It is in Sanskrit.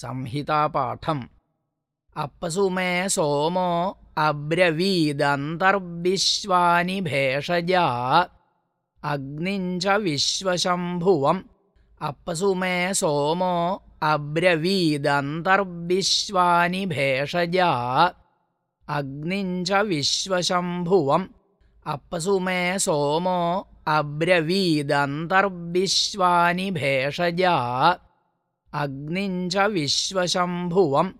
संहितापाठम् अप्सु मे सोमो अब्रवीदन्तर्विश्वानि भेषजा अग्निञ्च विश्वशम्भुवम् अप्सु मे सोमो अब्रवीदन्तर्विश्वानि भेषजा अग्निञ्च विश्वशम्भुवम् अप्सु मे सोमो अब्रवीदन्तर्विश्वानि भेषजा अग्निञ्च विश्वशम्भुवम्